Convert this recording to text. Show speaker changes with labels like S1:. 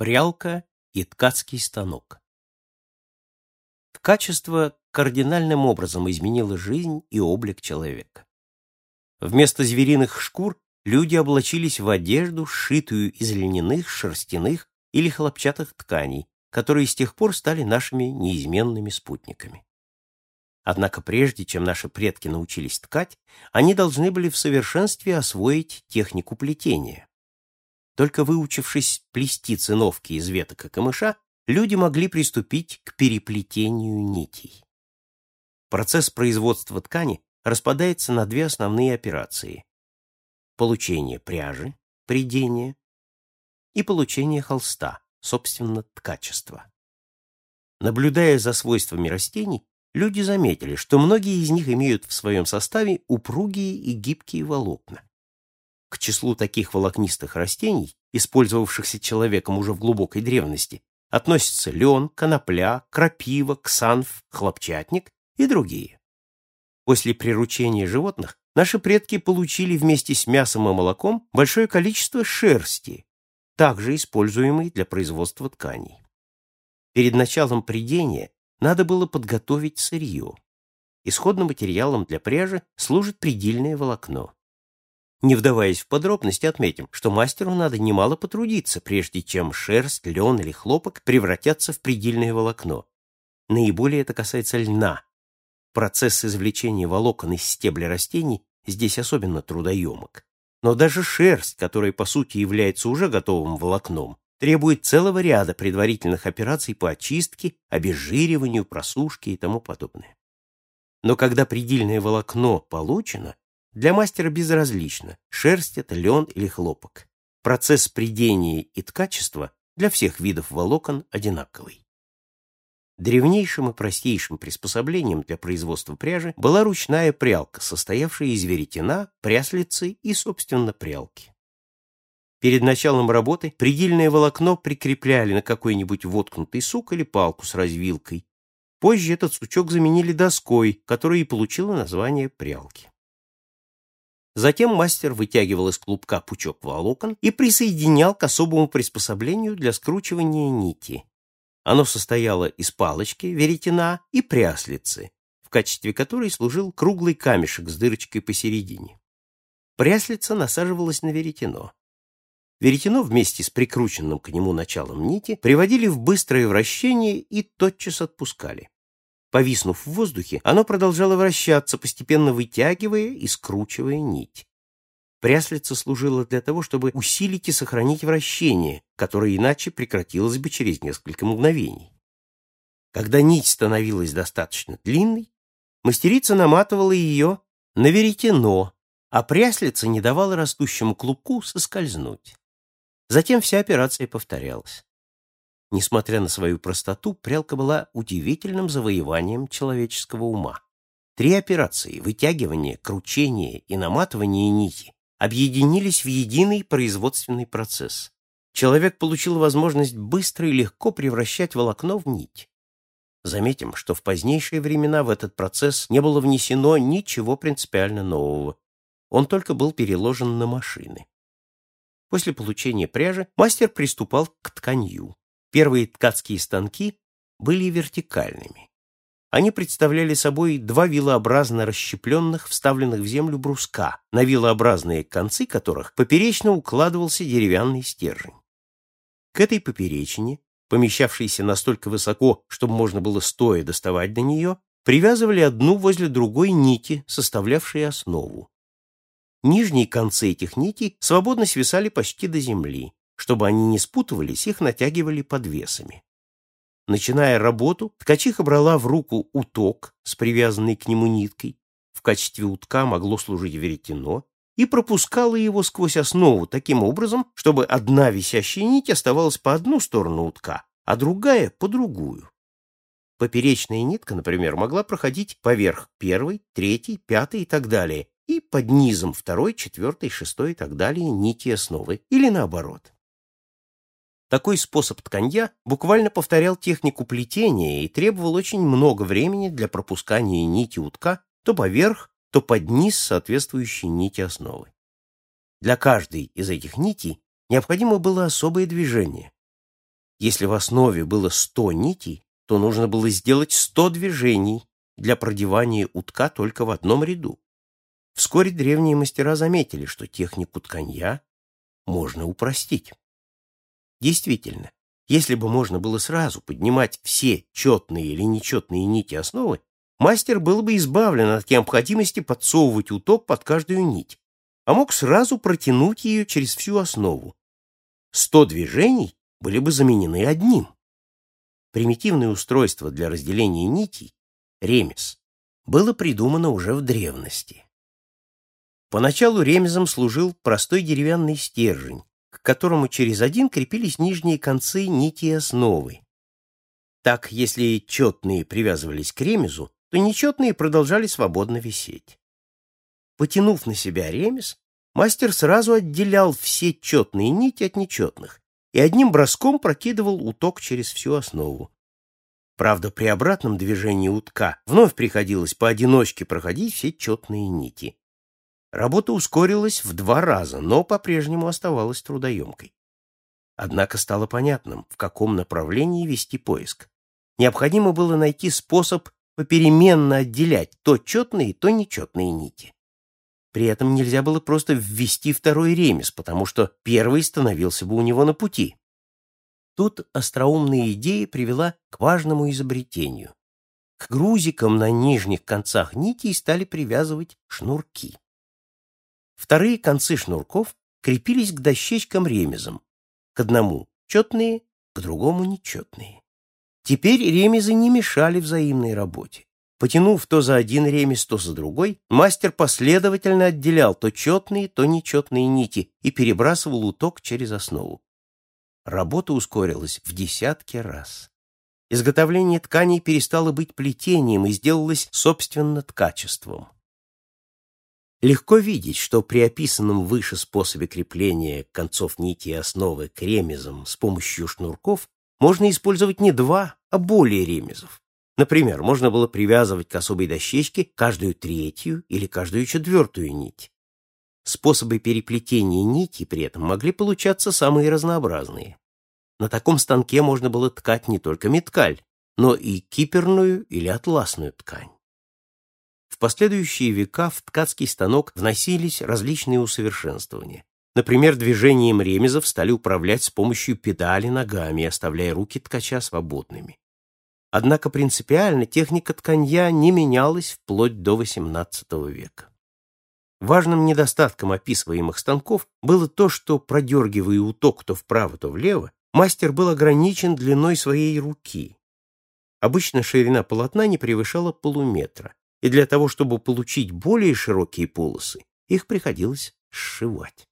S1: Прялка и ткацкий станок. Ткачество кардинальным образом изменило жизнь и облик человека. Вместо звериных шкур люди облачились в одежду, сшитую из льняных, шерстяных или хлопчатых тканей, которые с тех пор стали нашими неизменными спутниками. Однако прежде, чем наши предки научились ткать, они должны были в совершенстве освоить технику плетения. Только выучившись плести циновки из веток и камыша, люди могли приступить к переплетению нитей. Процесс производства ткани распадается на две основные операции. Получение пряжи, придение, и получение холста, собственно, ткачества. Наблюдая за свойствами растений, люди заметили, что многие из них имеют в своем составе упругие и гибкие волокна. К числу таких волокнистых растений, использовавшихся человеком уже в глубокой древности, относятся лен, конопля, крапива, ксанф, хлопчатник и другие. После приручения животных наши предки получили вместе с мясом и молоком большое количество шерсти, также используемой для производства тканей. Перед началом придения надо было подготовить сырье. Исходным материалом для пряжи служит предельное волокно. Не вдаваясь в подробности, отметим, что мастеру надо немало потрудиться, прежде чем шерсть, лен или хлопок превратятся в предельное волокно. Наиболее это касается льна. Процесс извлечения волокон из стебля растений здесь особенно трудоемок. Но даже шерсть, которая по сути является уже готовым волокном, требует целого ряда предварительных операций по очистке, обезжириванию, просушке и тому подобное. Но когда предельное волокно получено, для мастера безразлично, шерсть это лен или хлопок. Процесс придения и ткачества для всех видов волокон одинаковый. Древнейшим и простейшим приспособлением для производства пряжи была ручная прялка, состоявшая из веретена, пряслицы и, собственно, прялки. Перед началом работы предельное волокно прикрепляли на какой-нибудь воткнутый сук или палку с развилкой. Позже этот сучок заменили доской, которая и получила название прялки. Затем мастер вытягивал из клубка пучок волокон и присоединял к особому приспособлению для скручивания нити. Оно состояло из палочки, веретена и пряслицы, в качестве которой служил круглый камешек с дырочкой посередине. Пряслица насаживалась на веретено. Веретено вместе с прикрученным к нему началом нити приводили в быстрое вращение и тотчас отпускали. Повиснув в воздухе, оно продолжало вращаться, постепенно вытягивая и скручивая нить. Пряслица служила для того, чтобы усилить и сохранить вращение, которое иначе прекратилось бы через несколько мгновений. Когда нить становилась достаточно длинной, мастерица наматывала ее на веретено, а пряслица не давала растущему клубку соскользнуть. Затем вся операция повторялась. Несмотря на свою простоту, прялка была удивительным завоеванием человеческого ума. Три операции — вытягивание, кручение и наматывание нити — объединились в единый производственный процесс. Человек получил возможность быстро и легко превращать волокно в нить. Заметим, что в позднейшие времена в этот процесс не было внесено ничего принципиально нового. Он только был переложен на машины. После получения пряжи мастер приступал к тканью. Первые ткацкие станки были вертикальными. Они представляли собой два вилообразно расщепленных, вставленных в землю бруска, на вилообразные концы которых поперечно укладывался деревянный стержень. К этой поперечине, помещавшейся настолько высоко, чтобы можно было стоя доставать до нее, привязывали одну возле другой нити, составлявшие основу. Нижние концы этих нитей свободно свисали почти до земли. Чтобы они не спутывались, их натягивали подвесами. Начиная работу, ткачиха брала в руку уток с привязанной к нему ниткой, в качестве утка могло служить веретено, и пропускала его сквозь основу таким образом, чтобы одна висящая нить оставалась по одну сторону утка, а другая — по другую. Поперечная нитка, например, могла проходить поверх первой, третьей, пятой и так далее, и под низом второй, четвертой, шестой и так далее нити основы, или наоборот. Такой способ тканья буквально повторял технику плетения и требовал очень много времени для пропускания нити утка то поверх, то под низ соответствующей нити основы. Для каждой из этих нитей необходимо было особое движение. Если в основе было 100 нитей, то нужно было сделать 100 движений для продевания утка только в одном ряду. Вскоре древние мастера заметили, что технику тканья можно упростить. Действительно, если бы можно было сразу поднимать все четные или нечетные нити основы, мастер был бы избавлен от необходимости подсовывать уток под каждую нить, а мог сразу протянуть ее через всю основу. Сто движений были бы заменены одним. Примитивное устройство для разделения нитей, ремес, было придумано уже в древности. Поначалу ремезом служил простой деревянный стержень, к которому через один крепились нижние концы нити основы. Так, если четные привязывались к ремезу, то нечетные продолжали свободно висеть. Потянув на себя ремес, мастер сразу отделял все четные нити от нечетных и одним броском прокидывал уток через всю основу. Правда, при обратном движении утка вновь приходилось поодиночке проходить все четные нити. Работа ускорилась в два раза, но по-прежнему оставалась трудоемкой. Однако стало понятным, в каком направлении вести поиск. Необходимо было найти способ попеременно отделять то четные, то нечетные нити. При этом нельзя было просто ввести второй ремес, потому что первый становился бы у него на пути. Тут остроумная идея привела к важному изобретению. К грузикам на нижних концах нитей стали привязывать шнурки. Вторые концы шнурков крепились к дощечкам ремезом. К одному четные, к другому нечетные. Теперь ремезы не мешали взаимной работе. Потянув то за один ремез, то за другой, мастер последовательно отделял то четные, то нечетные нити и перебрасывал уток через основу. Работа ускорилась в десятки раз. Изготовление тканей перестало быть плетением и сделалось собственно ткачеством. Легко видеть, что при описанном выше способе крепления концов нити и основы к ремезам с помощью шнурков можно использовать не два, а более ремезов. Например, можно было привязывать к особой дощечке каждую третью или каждую четвертую нить. Способы переплетения нити при этом могли получаться самые разнообразные. На таком станке можно было ткать не только меткаль, но и киперную или атласную ткань. Последующие века в ткацкий станок вносились различные усовершенствования. Например, движением ремезов стали управлять с помощью педали ногами, оставляя руки ткача свободными. Однако принципиально техника тканья не менялась вплоть до XVIII века. Важным недостатком описываемых станков было то, что, продергивая уток то вправо, то влево, мастер был ограничен длиной своей руки. Обычно ширина полотна не превышала полуметра, и для того, чтобы получить более широкие полосы, их приходилось сшивать.